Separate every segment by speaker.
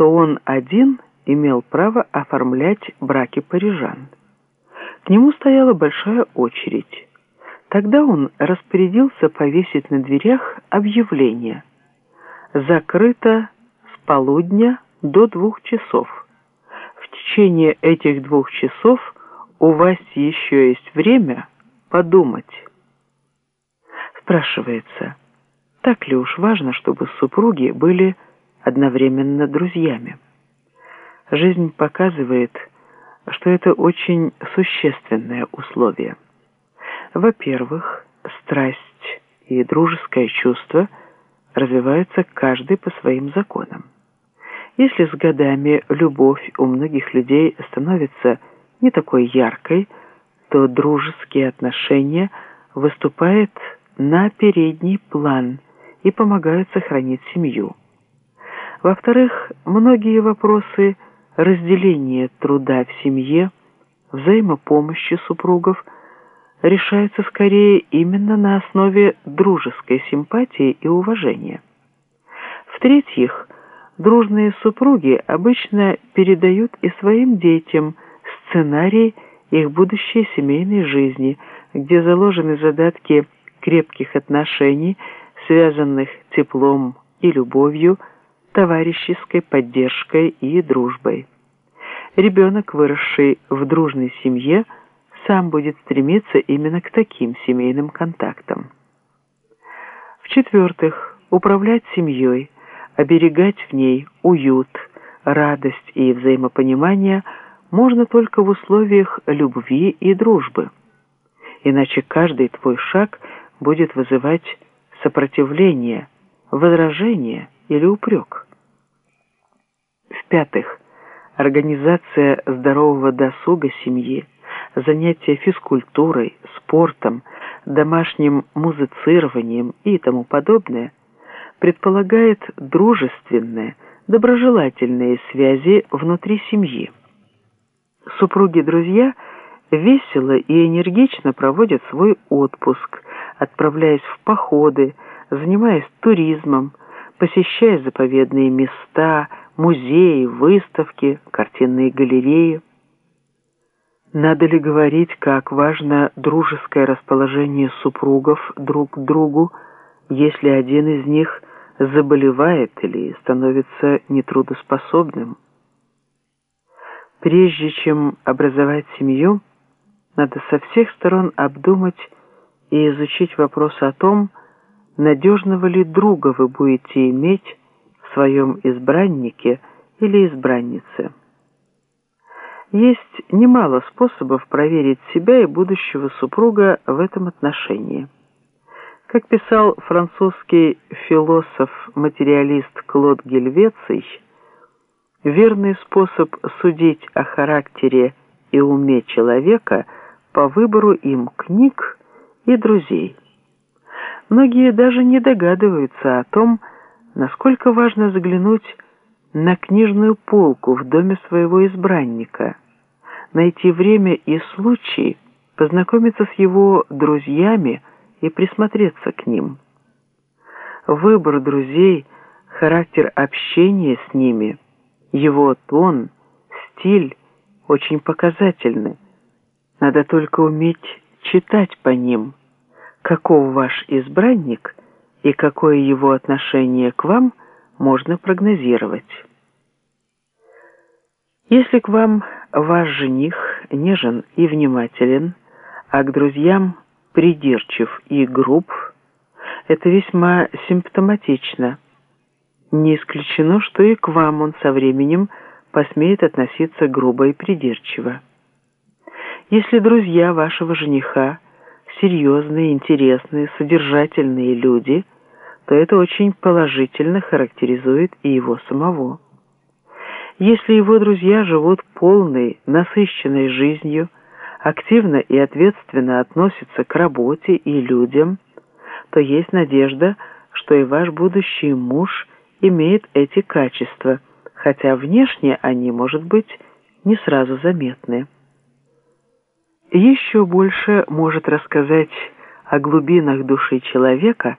Speaker 1: то он один имел право оформлять браки парижан. К нему стояла большая очередь. Тогда он распорядился повесить на дверях объявление «Закрыто с полудня до двух часов. В течение этих двух часов у вас еще есть время подумать». Спрашивается, так ли уж важно, чтобы супруги были одновременно друзьями? Жизнь показывает, что это очень существенное условие. Во-первых, страсть и дружеское чувство развиваются каждый по своим законам. Если с годами любовь у многих людей становится не такой яркой, то дружеские отношения выступают на передний план и помогают сохранить семью. Во-вторых, многие вопросы разделения труда в семье, взаимопомощи супругов решаются скорее именно на основе дружеской симпатии и уважения. В-третьих, дружные супруги обычно передают и своим детям сценарий их будущей семейной жизни, где заложены задатки крепких отношений, связанных теплом и любовью, товарищеской поддержкой и дружбой. Ребенок, выросший в дружной семье, сам будет стремиться именно к таким семейным контактам. В-четвертых, управлять семьей, оберегать в ней уют, радость и взаимопонимание можно только в условиях любви и дружбы. Иначе каждый твой шаг – будет вызывать сопротивление, возражение или упрек. В-пятых, организация здорового досуга семьи, занятия физкультурой, спортом, домашним музицированием и тому подобное предполагает дружественные, доброжелательные связи внутри семьи. Супруги-друзья весело и энергично проводят свой отпуск – отправляясь в походы, занимаясь туризмом, посещая заповедные места, музеи, выставки, картинные галереи. Надо ли говорить, как важно дружеское расположение супругов друг к другу, если один из них заболевает или становится нетрудоспособным? Прежде чем образовать семью, надо со всех сторон обдумать и изучить вопрос о том, надежного ли друга вы будете иметь в своем избраннике или избраннице. Есть немало способов проверить себя и будущего супруга в этом отношении. Как писал французский философ-материалист Клод Гельвеций, верный способ судить о характере и уме человека по выбору им книг и друзей. Многие даже не догадываются о том, насколько важно заглянуть на книжную полку в доме своего избранника, найти время и случай познакомиться с его друзьями и присмотреться к ним. Выбор друзей, характер общения с ними, его тон, стиль очень показательны. Надо только уметь читать по ним, каков ваш избранник и какое его отношение к вам можно прогнозировать. Если к вам ваш жених нежен и внимателен, а к друзьям придирчив и груб, это весьма симптоматично. Не исключено, что и к вам он со временем посмеет относиться грубо и придирчиво. Если друзья вашего жениха серьезные, интересные, содержательные люди, то это очень положительно характеризует и его самого. Если его друзья живут полной, насыщенной жизнью, активно и ответственно относятся к работе и людям, то есть надежда, что и ваш будущий муж имеет эти качества, хотя внешне они, может быть, не сразу заметны. Еще больше может рассказать о глубинах души человека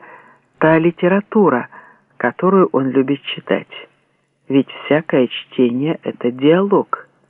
Speaker 1: та литература, которую он любит читать. ведь всякое чтение — это диалог.